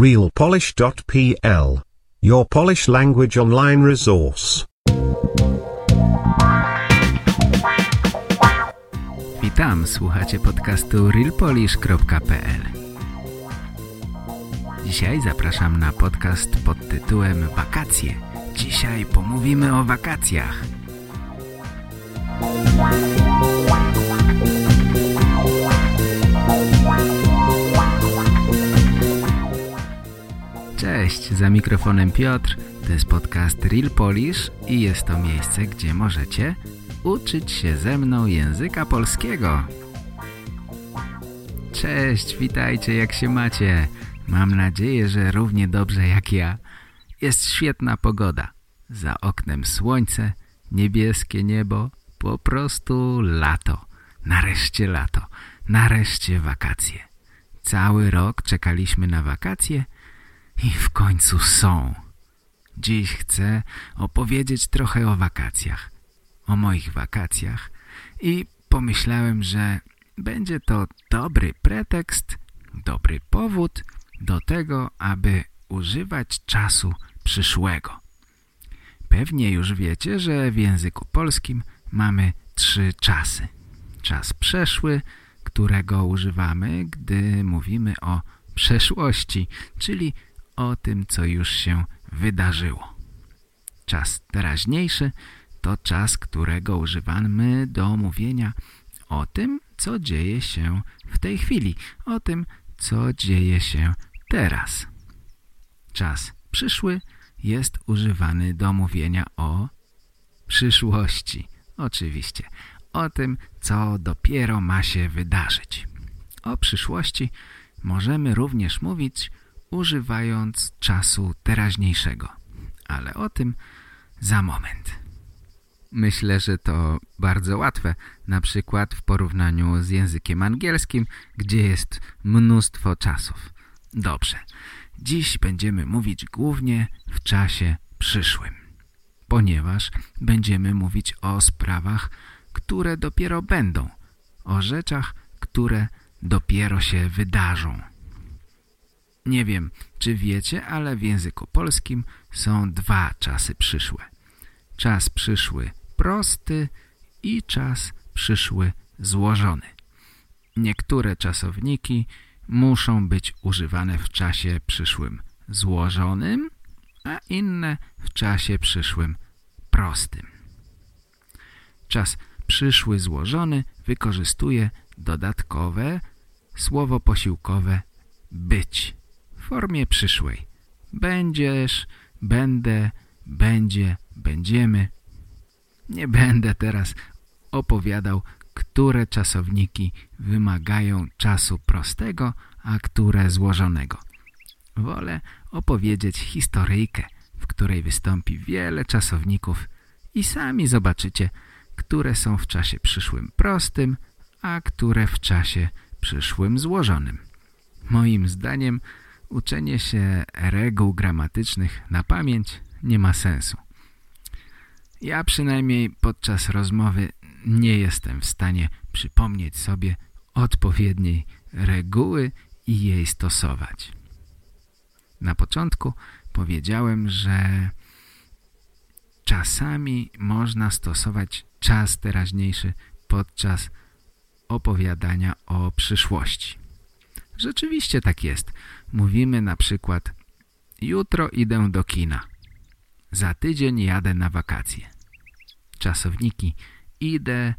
realpolish.pl. Your Polish language online resource. Witam, słuchacie podcastu realpolish.pl. Dzisiaj zapraszam na podcast pod tytułem Wakacje. Dzisiaj pomówimy o wakacjach. Za mikrofonem Piotr, to jest podcast Real Polish i jest to miejsce, gdzie możecie uczyć się ze mną języka polskiego. Cześć, witajcie, jak się macie? Mam nadzieję, że równie dobrze jak ja. Jest świetna pogoda. Za oknem słońce, niebieskie niebo, po prostu lato. Nareszcie lato, nareszcie wakacje. Cały rok czekaliśmy na wakacje i w końcu są. Dziś chcę opowiedzieć trochę o wakacjach, o moich wakacjach i pomyślałem, że będzie to dobry pretekst, dobry powód do tego, aby używać czasu przyszłego. Pewnie już wiecie, że w języku polskim mamy trzy czasy. Czas przeszły, którego używamy, gdy mówimy o przeszłości, czyli o tym, co już się wydarzyło. Czas teraźniejszy to czas, którego używamy do mówienia o tym, co dzieje się w tej chwili, o tym, co dzieje się teraz. Czas przyszły jest używany do mówienia o przyszłości. Oczywiście, o tym, co dopiero ma się wydarzyć. O przyszłości możemy również mówić używając czasu teraźniejszego. Ale o tym za moment. Myślę, że to bardzo łatwe, na przykład w porównaniu z językiem angielskim, gdzie jest mnóstwo czasów. Dobrze, dziś będziemy mówić głównie w czasie przyszłym, ponieważ będziemy mówić o sprawach, które dopiero będą, o rzeczach, które dopiero się wydarzą. Nie wiem, czy wiecie, ale w języku polskim są dwa czasy przyszłe. Czas przyszły prosty i czas przyszły złożony. Niektóre czasowniki muszą być używane w czasie przyszłym złożonym, a inne w czasie przyszłym prostym. Czas przyszły złożony wykorzystuje dodatkowe słowo posiłkowe być formie przyszłej. Będziesz, będę, będzie, będziemy. Nie będę teraz opowiadał, które czasowniki wymagają czasu prostego, a które złożonego. Wolę opowiedzieć historyjkę, w której wystąpi wiele czasowników i sami zobaczycie, które są w czasie przyszłym prostym, a które w czasie przyszłym złożonym. Moim zdaniem uczenie się reguł gramatycznych na pamięć nie ma sensu. Ja przynajmniej podczas rozmowy nie jestem w stanie przypomnieć sobie odpowiedniej reguły i jej stosować. Na początku powiedziałem, że czasami można stosować czas teraźniejszy podczas opowiadania o przyszłości. Rzeczywiście tak jest. Mówimy na przykład jutro idę do kina. Za tydzień jadę na wakacje. Czasowniki idę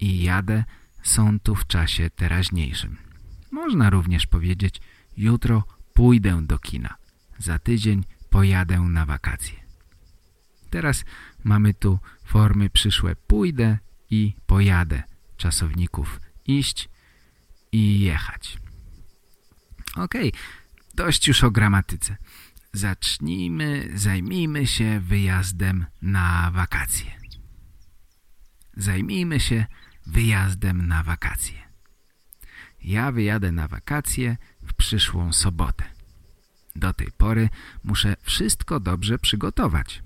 i jadę są tu w czasie teraźniejszym. Można również powiedzieć jutro pójdę do kina. Za tydzień pojadę na wakacje. Teraz mamy tu formy przyszłe pójdę i pojadę czasowników iść i jechać. Ok, dość już o gramatyce. Zacznijmy, zajmijmy się wyjazdem na wakacje. Zajmijmy się wyjazdem na wakacje. Ja wyjadę na wakacje w przyszłą sobotę. Do tej pory muszę wszystko dobrze przygotować.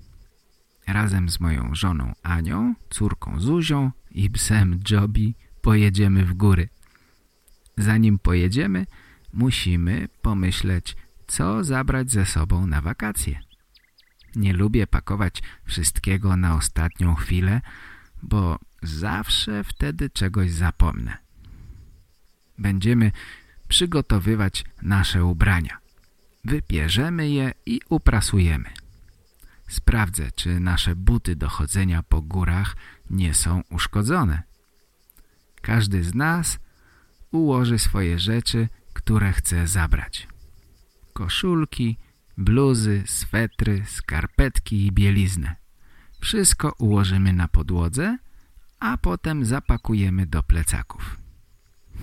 Razem z moją żoną Anią, córką Zuzią i psem Jobi pojedziemy w góry. Zanim pojedziemy, musimy pomyśleć, co zabrać ze sobą na wakacje. Nie lubię pakować wszystkiego na ostatnią chwilę, bo zawsze wtedy czegoś zapomnę. Będziemy przygotowywać nasze ubrania. Wypierzemy je i uprasujemy. Sprawdzę, czy nasze buty do chodzenia po górach nie są uszkodzone. Każdy z nas ułoży swoje rzeczy, które chce zabrać. Koszulki, bluzy, swetry, skarpetki i bieliznę. Wszystko ułożymy na podłodze, a potem zapakujemy do plecaków.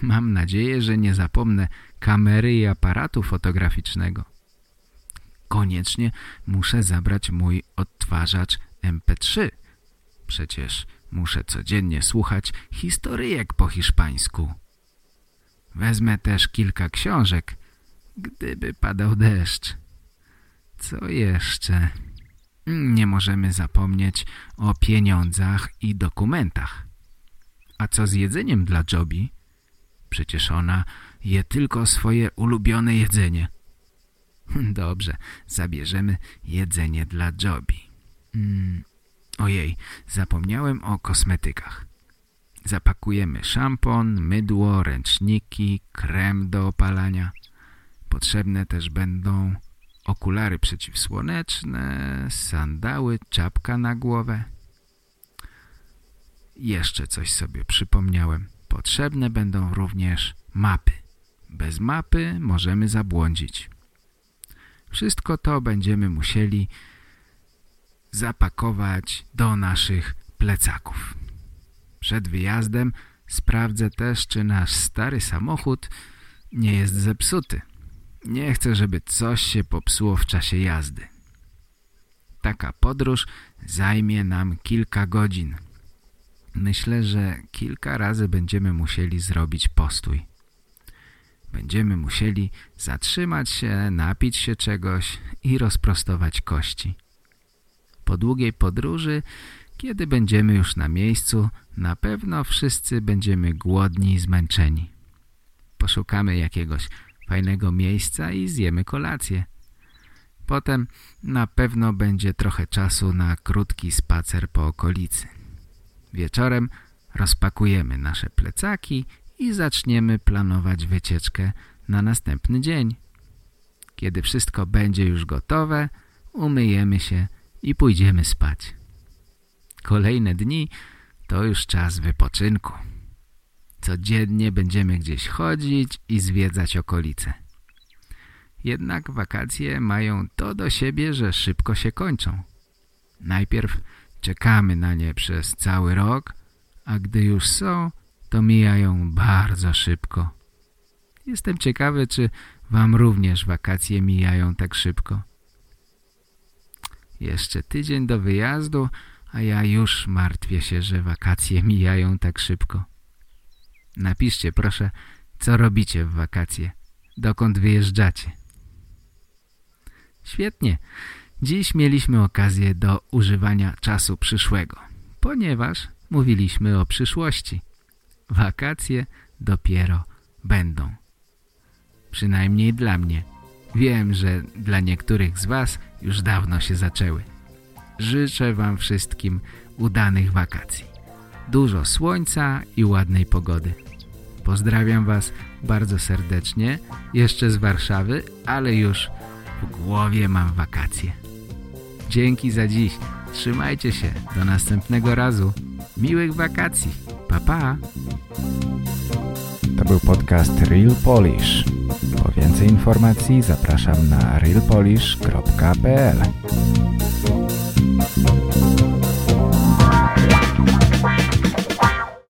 Mam nadzieję, że nie zapomnę kamery i aparatu fotograficznego. Koniecznie muszę zabrać mój odtwarzacz MP3. Przecież muszę codziennie słuchać historyjek po hiszpańsku. Wezmę też kilka książek, gdyby padał deszcz. Co jeszcze? Nie możemy zapomnieć o pieniądzach i dokumentach. A co z jedzeniem dla Jobi? Przecież ona je tylko swoje ulubione jedzenie. Dobrze, zabierzemy jedzenie dla Jobi. Hmm. Ojej, zapomniałem o kosmetykach. Zapakujemy szampon, mydło, ręczniki, krem do opalania. Potrzebne też będą okulary przeciwsłoneczne, sandały, czapka na głowę. Jeszcze coś sobie przypomniałem. Potrzebne będą również mapy. Bez mapy możemy zabłądzić. Wszystko to będziemy musieli zapakować do naszych plecaków. Przed wyjazdem sprawdzę też, czy nasz stary samochód nie jest zepsuty. Nie chcę, żeby coś się popsuło w czasie jazdy. Taka podróż zajmie nam kilka godzin. Myślę, że kilka razy będziemy musieli zrobić postój. Będziemy musieli zatrzymać się, napić się czegoś i rozprostować kości. Po długiej podróży, kiedy będziemy już na miejscu, na pewno wszyscy będziemy głodni i zmęczeni. Poszukamy jakiegoś fajnego miejsca i zjemy kolację. Potem na pewno będzie trochę czasu na krótki spacer po okolicy. Wieczorem rozpakujemy nasze plecaki i zaczniemy planować wycieczkę na następny dzień. Kiedy wszystko będzie już gotowe, umyjemy się i pójdziemy spać. Kolejne dni to już czas wypoczynku. Codziennie będziemy gdzieś chodzić i zwiedzać okolice. Jednak wakacje mają to do siebie, że szybko się kończą. Najpierw czekamy na nie przez cały rok, a gdy już są, to mijają bardzo szybko. Jestem ciekawy, czy wam również wakacje mijają tak szybko. Jeszcze tydzień do wyjazdu, a ja już martwię się, że wakacje mijają tak szybko. Napiszcie proszę, co robicie w wakacje, dokąd wyjeżdżacie. Świetnie. Dziś mieliśmy okazję do używania czasu przyszłego, ponieważ mówiliśmy o przyszłości. Wakacje dopiero będą. Przynajmniej dla mnie. Wiem, że dla niektórych z Was już dawno się zaczęły. Życzę Wam wszystkim udanych wakacji. Dużo słońca i ładnej pogody. Pozdrawiam Was bardzo serdecznie, jeszcze z Warszawy, ale już w głowie mam wakacje. Dzięki za dziś. Trzymajcie się. Do następnego razu. Miłych wakacji. Pa, pa. To był podcast Real Polish. Po więcej informacji zapraszam na realpolish.pl